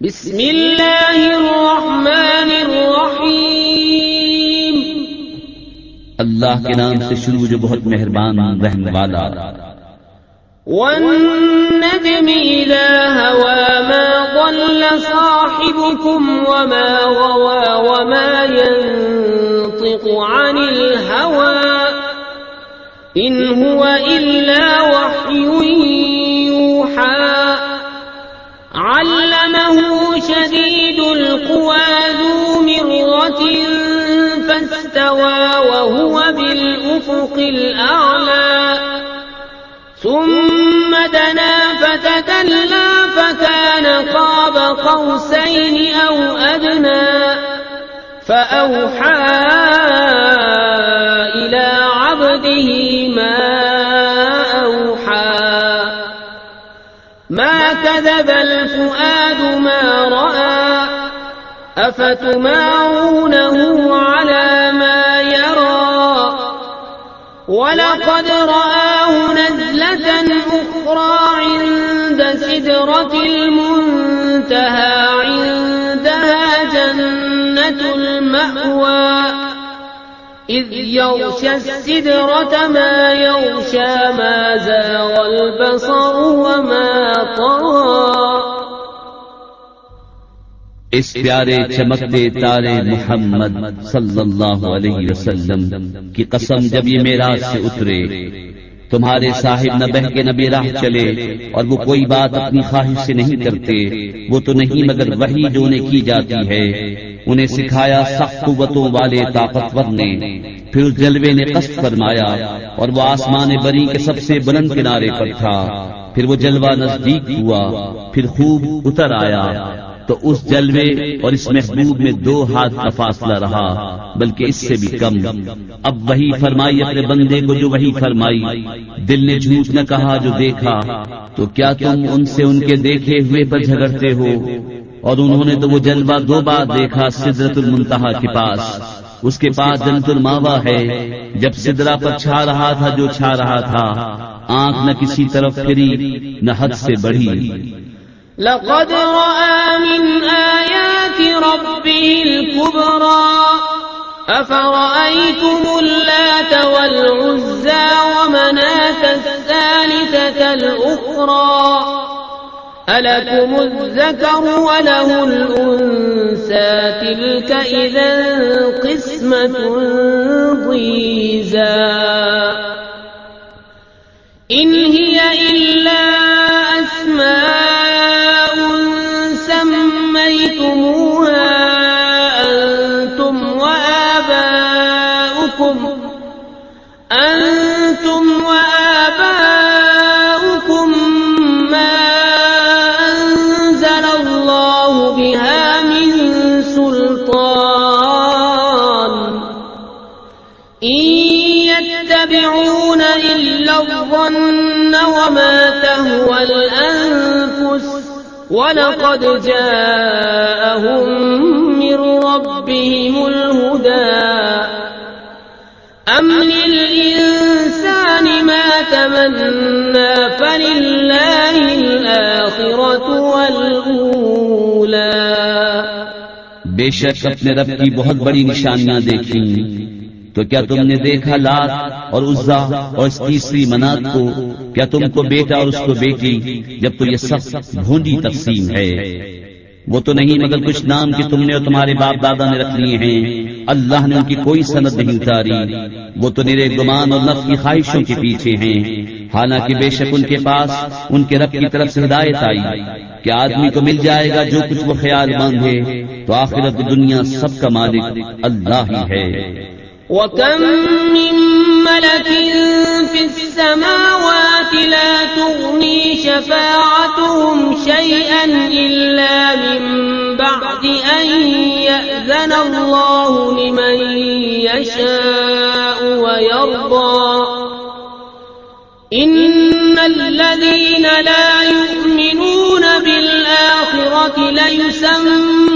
بسم اللہ الرحمن الرحیم۔ اللہ کے نام سے شروع جو بہت مہربان رحم والا۔ والنجم إذا هوى ما ضل صاحبكم وما غوى وما ينطق عن الهوى إن هو إلا وحي علمه شديد القوى ذو مرة فاستوى وهو بالأفق الأعلى. ثم دنا فتدلى فكان قاب قوسين أو أدنى. فأوحى إلى عبده ما كذب الفؤاد ما رأى أفتمارونه على ما يرى ولقد رآه نزلة أخرى عند سدرة المنتهى، عندها جنة المأوى. إذ يغشى السدرة ما يغشى، ما زاغ البصر وما طغى. اس پیارے چمکتے تارے محمد صلی اللہ علیہ وسلم کی قسم جب یہ میراج سے اترے، تمہارے صاحب نہ بہ کے نہ بے راہ چلے اور وہ کوئی بات اپنی خواہش سے نہیں کرتے، وہ تو نہیں مگر وہی جو انہیں کی جاتی ہے۔ انہیں سکھایا سخت قوتوں والے طاقتور نے، پھر اس جلوے نے قصد فرمایا اور وہ آسمان بری کے سب سے بلند کنارے پر تھا۔ پھر وہ جلوہ نزدیک ہوا، پھر خوب اتر آیا۔ تو اس جلوے اور اس محبوب میں دو ہاتھ کا فاصلہ رہا، بلکہ اس سے بھی کم۔ اب وہی فرمائی اپنے بندے کو جو وہی فرمائی۔ دل نے جھوٹ نہ کہا جو دیکھا۔ تو کیا تم ان سے ان کے دیکھے ہوئے پر جھگڑتے ہو؟ اور انہوں نے تو وہ جلوہ دو بار دیکھا سدرت المنتہا کے پاس۔ اس کے پاس جنت الماوا ہے۔ جب سدرا پر چھا رہا تھا جو چھا رہا تھا، آنکھ نہ کسی طرف پھری، نہ حد سے بڑھی۔ لقد رأى من آيات ربه الكبرى. أفرأيتم اللات والعزى ومناة الثالثة الأخرى؟ ألكم الذكر وله الأنسى تلك إذا قسمة ضيزى. إن هي إلا الأنفس ولقد جاءهم من ربهم الهدى. أم للإنسان ما تمنى فلله الآخرة والأولى. بے شک اپنے رب کی بہت بڑی نشانیاں دیکھی تو کیا تم نے دیکھا لات اور عزا اور اس تیسری منات کو؟ کیا تم کو بیٹا اور اس کو بیٹی؟ جب تو یہ سب بھونڈی تقسیم ہے۔ وہ تو نہیں مگر کچھ نام کہ تم نے اور تمہارے باپ دادا نے رکھ لیے ہیں۔ اللہ نے ان کی کوئی سند نہیں اتاری۔ وہ تو نرے گمان اور نفس کی خواہشوں کے پیچھے ہیں۔ حالانکہ بے شک ان کے پاس ان کے رب کی طرف سے ہدایت آئی کہ آدمی کو مل جائے گا جو کچھ وہ خیال باندھے تو آخرت دنیا سب کا مالک اللہ ہی ہے۔ وكم من ملك في السماوات لا تغني شفاعتهم شيئا إلا من بعد أن يأذن الله لمن يشاء ويرضى إن الذين لا يؤمنون بالآخرة ليسمون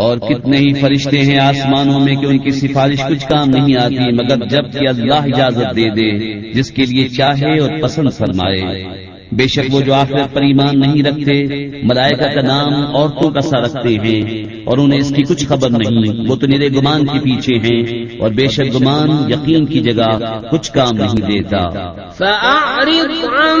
اور کتنے ہی فرشتے ہیں آسمانوں میں کہ ان کی سفارش کچھ کام نہیں آتی، مگر جبکہ اللہ اجازت دے دے، جس کے لیے چاہے اور پسند فرمائے۔ بے شک وہ جو آخرت پر ایمان نہیں رکھتے، ملائکہ کا نام عورتوں کا سا رکھتے ہیں۔ اور انہیں اس کی کچھ خبر نہیں، وہ تو نیرے گمان کے پیچھے ہیں۔ اور بے شک گمان یقین کی جگہ کچھ کام نہیں دیتا۔ فأعرض عن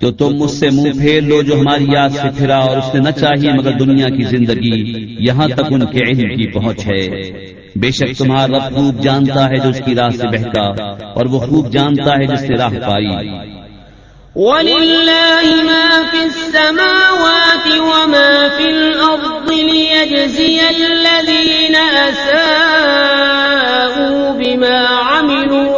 تو تم مجھ سے منہ پھیر لو جو ہماری یاد سے پھرا اور اس نے نہ چاہیے مگر دنیا کی زندگی یہاں تک ان کے علم کی پہنچ ہے۔ بے شک تمہارا رب خوب جانتا ہے جو اس کی راہ سے بہتا اور وہ خوب جانتا ہے جس سے راہ پائی۔ ولله ما في السماوات وما في الأرض ليجزي الذين أساءوا بما عملوا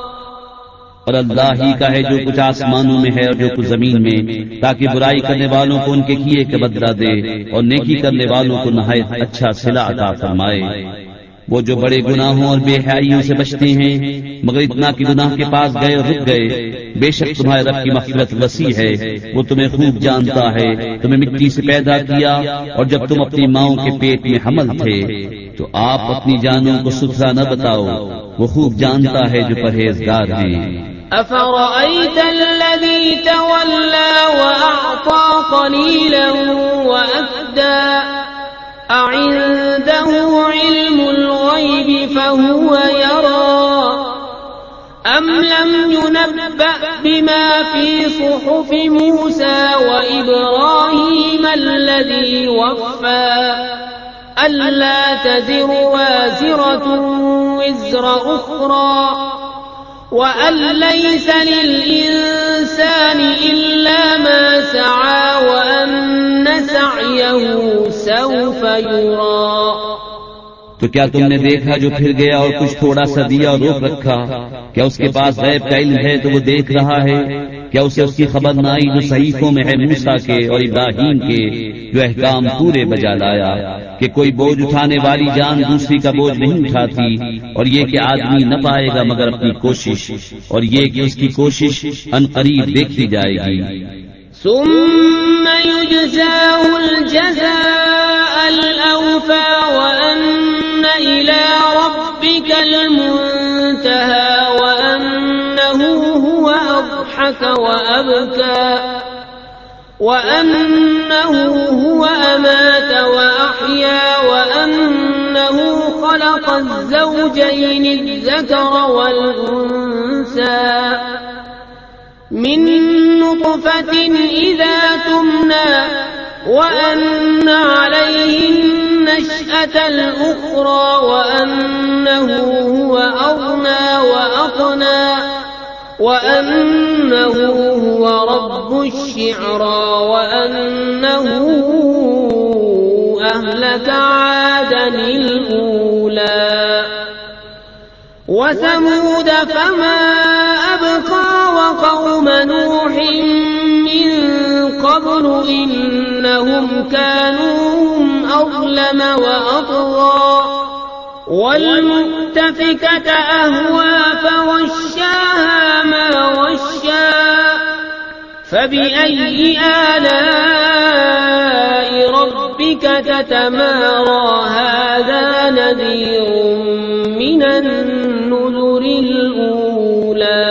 اور اللہ ہی کا ہے جو کچھ آسمانوں میں ہے اور جو کچھ زمین میں، تاکہ برائی کرنے والوں کو ان کے کیے کے بدلہ دے اور نیکی کرنے والوں کو نہایت اچھا سلا عطا فرمائے۔ وہ جو بڑے گناہوں اور بے حیائیوں سے بچتے ہیں، مگر اتنا کہ گناہ کے پاس گئے اور رک گئے، بے شک تمہارے رب کی مغفرت وسیع ہے، وہ تمہیں خوب جانتا ہے، تمہیں مٹی سے پیدا کیا اور جب تم اپنی ماؤں کے پیٹ میں حمل تھے، تو آپ اپنی جانوں کو ستھرا نہ بتاؤ۔ وہ خوب جانتا ہے جو پرہیزگار ہیں أفرأيت الذي تولى وأعطى قليلا وأكدى أعنده علم الغيب فهو يرى؟ أم لم ينبأ بما في صحف موسى وإبراهيم الذي وفى؟ ألا تزر وازرة وزر أخرى، وأن ليس للإنسان إلا ما سعى، وأن سعيه سوف يرى. تو کیا تم نے دیکھا جو پھر گیا اور کچھ تھوڑا سا دیا اور روک رکھا؟ کیا اس کے پاس غیب کا علم ہے تو وہ دیکھ رہا ہے؟ کیا اسے اس کی خبر نہ آئی جو صحیفوں میں ہے موسا کے اور ابراہیم کے جو احکام پورے بجا لایا کہ کوئی بوجھ اٹھانے والی جان دوسری کا بوجھ نہیں اٹھاتی اور یہ کہ آدمی نہ پائے گا مگر اپنی کوشش اور یہ کہ اس کی کوشش ان قریب دیکھی جائے گی۔ وأبكى وأنه هو أمات وأحيا وأنه خلق الزوجين الذكر والأنثى من نطفة إذا تمنى وأن عليه النشأة الأخرى وأنه هو أغنى وأقنى وأنه هو رب الشعرى وأنه أهلك عادا الأولى وثمود فما أبقى وقوم نوح من قبل إنهم كانوا أظلم وأطغى والمؤتفكة أهوى فغشاها فبأي آلاء ربك تتمارى هذا نذير من النذر الأولى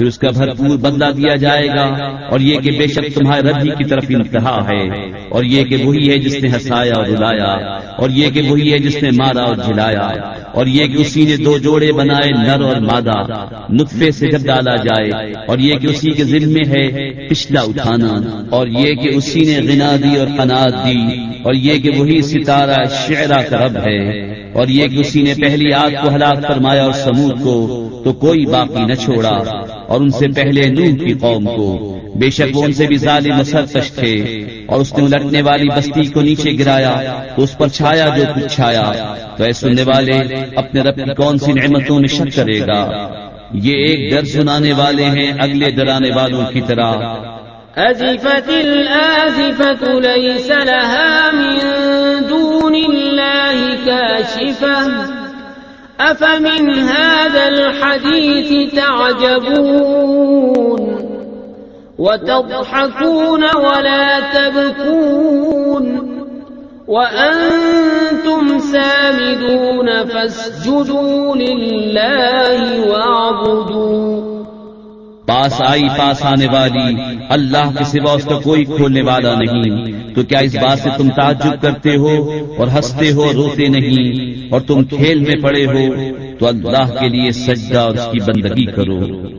پھر اس کا بھرپور بدلہ دیا جائے گا اور یہ کہ بے شک تمہارے رب ہی کی طرف انتہا ہے اور یہ کہ وہی ہے جس نے ہنسایا اور رلایا اور یہ کہ وہی ہے جس نے مارا اور جھلایا اور یہ کہ اسی نے دو جوڑے بنائے نر اور مادہ نطفے سے جب ڈالا جائے اور یہ کہ اسی کے ذمے ہے پچھلا اٹھانا اور یہ کہ اسی نے غنا دی اور قناعت دی اور یہ کہ وہی ستارہ شعرا کا رب ہے اور یہ کہ اسی نے پہلی آگ کو ہلاک فرمایا اور سمود کو تو کوئی باقی نہ چھوڑا اور ان سے پہلے نوح کی قوم کو۔ بے شک وہ ان سے بھی ظالم سرکش تھے۔ اور اس نے الٹنے والی بستی کو نیچے گرایا تو اس پر چھایا جو کچھ چھایا۔ تو اے سننے والے اپنے رب کی کون سی نعمتوں میں شک کرے گا؟ یہ ایک ڈر سنانے والے ہیں اگلے ڈرانے والوں کی طرح۔ أزفت الآزفة ليس لها من دون الله كاشفة۔ أفمن هذا الحديث تعجبون وتضحكون ولا تبكون وأنتم سامدون فاسجدوا لله واعبدوا پاس آئی پاس آنے والی اللہ کے سوا اس کا کوئی کھولنے والا نہیں۔ تو کیا اس بات سے تم تعجب کرتے ہو اور ہنستے ہو روتے نہیں اور تم کھیل میں پڑے ہو تو اللہ کے لیے سجدہ اور اس کی بندگی کرو۔